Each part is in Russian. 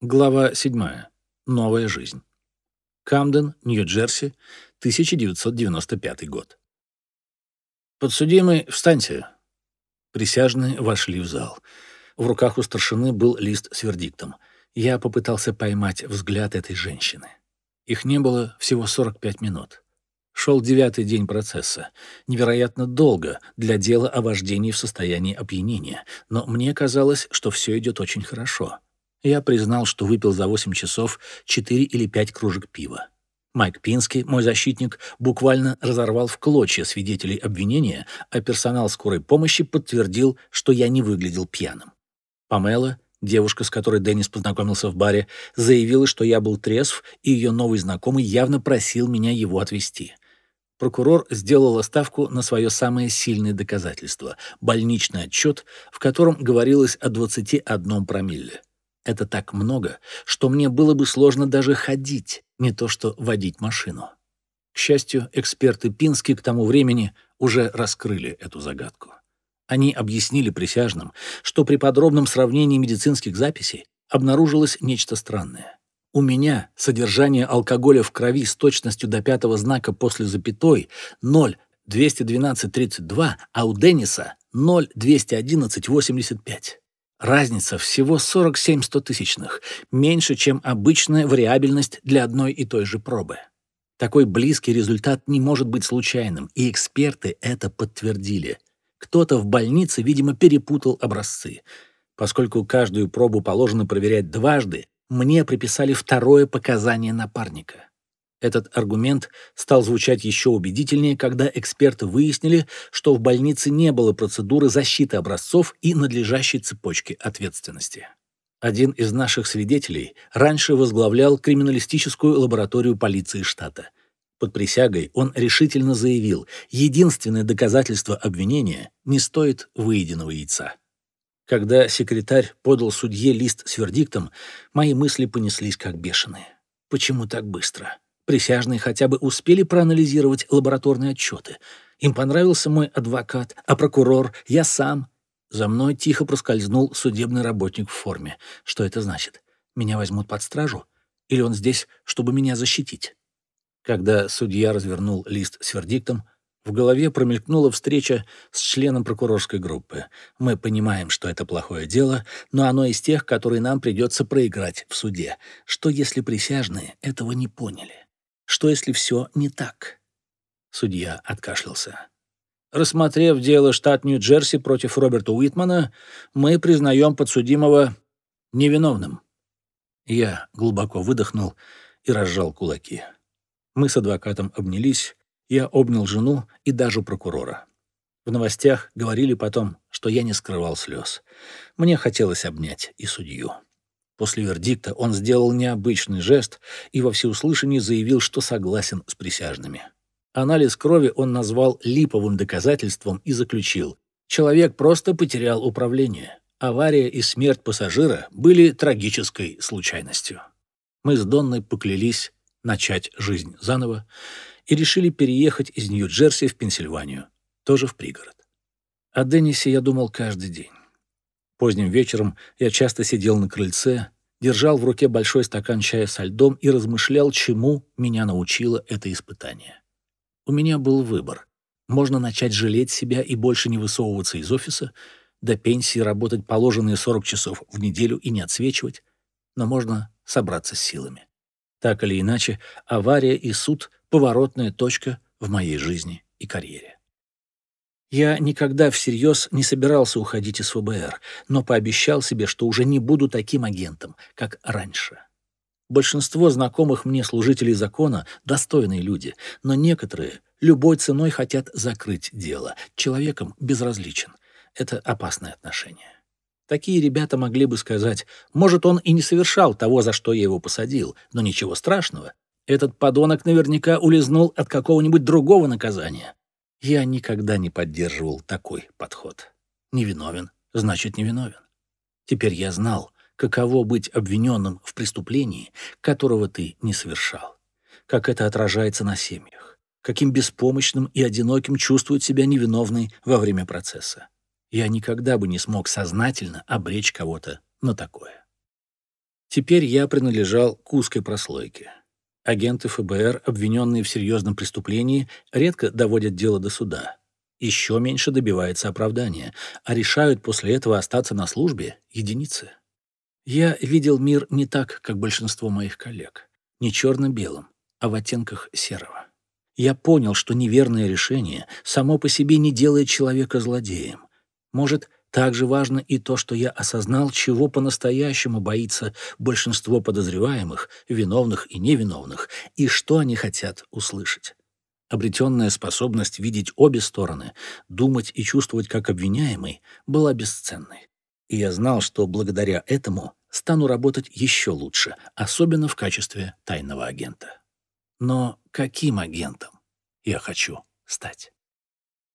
Глава 7. Новая жизнь. Камден, Нью-Джерси, 1995 год. «Подсудимый, встаньте!» Присяжные вошли в зал. В руках у старшины был лист с вердиктом. Я попытался поймать взгляд этой женщины. Их не было всего 45 минут. Шел девятый день процесса. Невероятно долго для дела о вождении в состоянии опьянения, но мне казалось, что все идет очень хорошо. Я признал, что выпил за 8 часов 4 или 5 кружек пива. Майк Пинский, мой защитник, буквально разорвал в клочья свидетелей обвинения, а персонал скорой помощи подтвердил, что я не выглядел пьяным. Памела, девушка, с которой Деннис познакомился в баре, заявила, что я был трезв, и ее новый знакомый явно просил меня его отвезти. Прокурор сделала ставку на свое самое сильное доказательство — больничный отчет, в котором говорилось о 21 промилле. Это так много, что мне было бы сложно даже ходить, не то что водить машину. К счастью, эксперты Пински к тому времени уже раскрыли эту загадку. Они объяснили присяжным, что при подробном сравнении медицинских записей обнаружилось нечто странное. У меня содержание алкоголя в крови с точностью до пятого знака после запятой 0,212,32, а у Денниса 0,211,85. Разница всего 47 стотысячных, меньше, чем обычная вариабельность для одной и той же пробы. Такой близкий результат не может быть случайным, и эксперты это подтвердили. Кто-то в больнице, видимо, перепутал образцы. Поскольку каждую пробу положено проверять дважды, мне приписали второе показание напарника. Этот аргумент стал звучать еще убедительнее, когда эксперты выяснили, что в больнице не было процедуры защиты образцов и надлежащей цепочки ответственности. Один из наших свидетелей раньше возглавлял криминалистическую лабораторию полиции штата. Под присягой он решительно заявил, единственное доказательство обвинения не стоит выеденного яйца. Когда секретарь подал судье лист с вердиктом, мои мысли понеслись как бешеные. Почему так быстро? Присяжные хотя бы успели проанализировать лабораторные отчеты. Им понравился мой адвокат, а прокурор, я сам. За мной тихо проскользнул судебный работник в форме. Что это значит? Меня возьмут под стражу? Или он здесь, чтобы меня защитить? Когда судья развернул лист с вердиктом, в голове промелькнула встреча с членом прокурорской группы. Мы понимаем, что это плохое дело, но оно из тех, которые нам придется проиграть в суде. Что если присяжные этого не поняли? Что, если все не так? Судья откашлялся. Рассмотрев дело штат Нью-Джерси против Роберта Уитмана, мы признаем подсудимого невиновным. Я глубоко выдохнул и разжал кулаки. Мы с адвокатом обнялись, я обнял жену и даже прокурора. В новостях говорили потом, что я не скрывал слез. Мне хотелось обнять и судью. После вердикта он сделал необычный жест и во всеуслышание заявил, что согласен с присяжными. Анализ крови он назвал липовым доказательством и заключил. Человек просто потерял управление. Авария и смерть пассажира были трагической случайностью. Мы с Донной поклялись начать жизнь заново и решили переехать из Нью-Джерси в Пенсильванию, тоже в пригород. О Деннисе я думал каждый день. Поздним вечером я часто сидел на крыльце, держал в руке большой стакан чая со льдом и размышлял, чему меня научило это испытание. У меня был выбор. Можно начать жалеть себя и больше не высовываться из офиса, до пенсии работать положенные 40 часов в неделю и не отсвечивать, но можно собраться с силами. Так или иначе, авария и суд — поворотная точка в моей жизни и карьере. Я никогда всерьез не собирался уходить из ФБР, но пообещал себе, что уже не буду таким агентом, как раньше. Большинство знакомых мне служителей закона — достойные люди, но некоторые любой ценой хотят закрыть дело. Человеком безразличен. Это опасное отношение. Такие ребята могли бы сказать, может, он и не совершал того, за что я его посадил, но ничего страшного. Этот подонок наверняка улизнул от какого-нибудь другого наказания. Я никогда не поддерживал такой подход. Невиновен, значит невиновен. Теперь я знал, каково быть обвиненным в преступлении, которого ты не совершал. Как это отражается на семьях. Каким беспомощным и одиноким чувствует себя невиновный во время процесса. Я никогда бы не смог сознательно обречь кого-то на такое. Теперь я принадлежал к узкой прослойке. Агенты ФБР, обвиненные в серьезном преступлении, редко доводят дело до суда. Еще меньше добивается оправдания, а решают после этого остаться на службе единицы. Я видел мир не так, как большинство моих коллег. Не черно-белым, а в оттенках серого. Я понял, что неверное решение само по себе не делает человека злодеем. Может, также важно и то, что я осознал, чего по-настоящему боится большинство подозреваемых, виновных и невиновных, и что они хотят услышать. Обретенная способность видеть обе стороны, думать и чувствовать как обвиняемый, была бесценной. И я знал, что благодаря этому стану работать еще лучше, особенно в качестве тайного агента. Но каким агентом я хочу стать?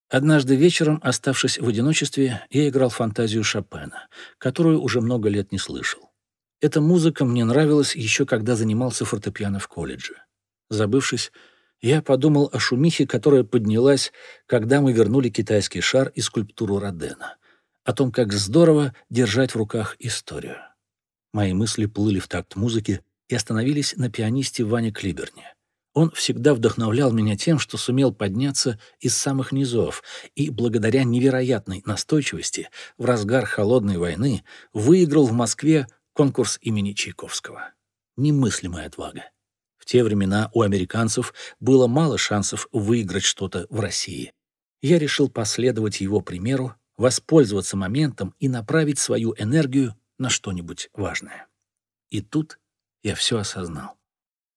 Однажды вечером, оставшись в одиночестве, я играл фантазию Шопена, которую уже много лет не слышал. Эта музыка мне нравилась еще когда занимался фортепиано в колледже. Забывшись, я подумал о шумихе, которая поднялась, когда мы вернули китайский шар и скульптуру Родена, о том, как здорово держать в руках историю. Мои мысли плыли в такт музыки и остановились на пианисте Ване Клиберне. Он всегда вдохновлял меня тем, что сумел подняться из самых низов и, благодаря невероятной настойчивости, в разгар холодной войны выиграл в Москве конкурс имени Чайковского. Немыслимая отвага. В те времена у американцев было мало шансов выиграть что-то в России. Я решил последовать его примеру, воспользоваться моментом и направить свою энергию на что-нибудь важное. И тут я все осознал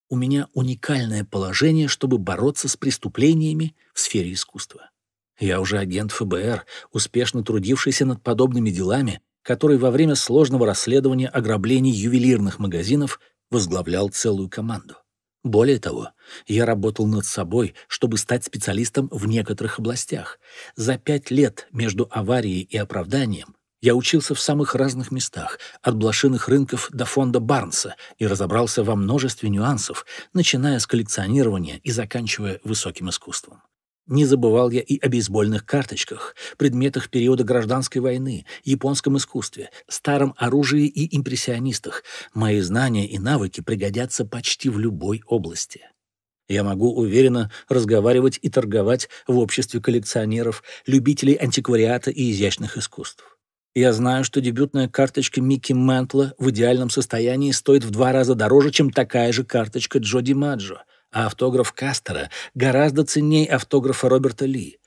у меня уникальное положение, чтобы бороться с преступлениями в сфере искусства. Я уже агент ФБР, успешно трудившийся над подобными делами, который во время сложного расследования ограблений ювелирных магазинов возглавлял целую команду. Более того, я работал над собой, чтобы стать специалистом в некоторых областях. За пять лет между аварией и оправданием я учился в самых разных местах, от блошиных рынков до фонда Барнса, и разобрался во множестве нюансов, начиная с коллекционирования и заканчивая высоким искусством. Не забывал я и о бейсбольных карточках, предметах периода гражданской войны, японском искусстве, старом оружии и импрессионистах. Мои знания и навыки пригодятся почти в любой области. Я могу уверенно разговаривать и торговать в обществе коллекционеров, любителей антиквариата и изящных искусств. Я знаю, что дебютная карточка Микки Ментла в идеальном состоянии стоит в два раза дороже, чем такая же карточка Джоди Маджо, а автограф Кастера гораздо ценнее автографа Роберта Ли.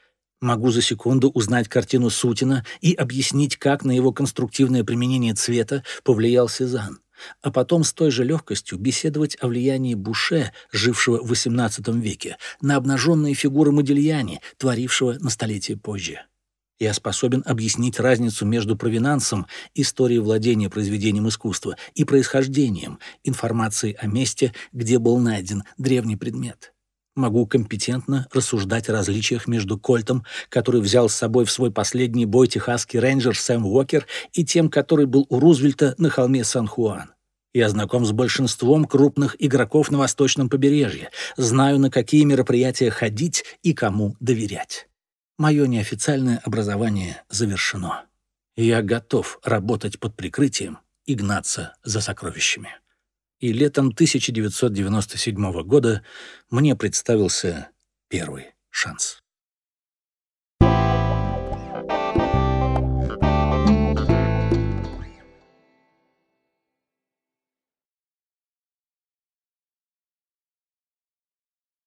Могу за секунду узнать картину Сутина и объяснить, как на его конструктивное применение цвета повлиял Сезанн а потом с той же легкостью беседовать о влиянии Буше, жившего в XVIII веке, на обнаженные фигуры Модильяни, творившего на столетие позже. Я способен объяснить разницу между провинансом, историей владения произведением искусства, и происхождением, информацией о месте, где был найден древний предмет. Могу компетентно рассуждать о различиях между Кольтом, который взял с собой в свой последний бой техасский рейнджер Сэм Уокер, и тем, который был у Рузвельта на холме Сан-Хуан. Я знаком с большинством крупных игроков на восточном побережье, знаю, на какие мероприятия ходить и кому доверять. Мое неофициальное образование завершено. Я готов работать под прикрытием и гнаться за сокровищами. И летом 1997 года мне представился первый шанс.